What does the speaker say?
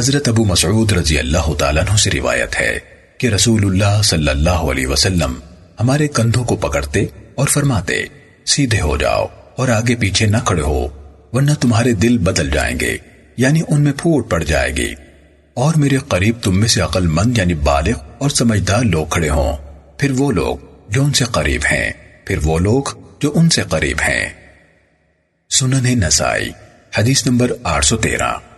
حضرت ابو مسعود رضی اللہ تعالیٰ عنہ سے روایت ہے کہ رسول اللہ صلی اللہ علیہ وسلم ہمارے کندھوں کو پکڑتے اور فرماتے، سیدھے ہو جاؤ اور آگے پیچھے نہ کھڑے ہو، ورنہ تمہارے دل بدل جائیں گے یعنی ان میں پھوٹ پڑ جائے گی۔ اور میرے قریب تم میں سے عقل مند یعنی بالغ اور سمجھدار لوگ کھڑے ہوں۔ پھر وہ لوگ جو ان سے قریب ہیں، پھر وہ لوگ جو ان سے قریب ہیں۔ سنن نسائی، حدیث نمبر آٹھ سو تیرہ۔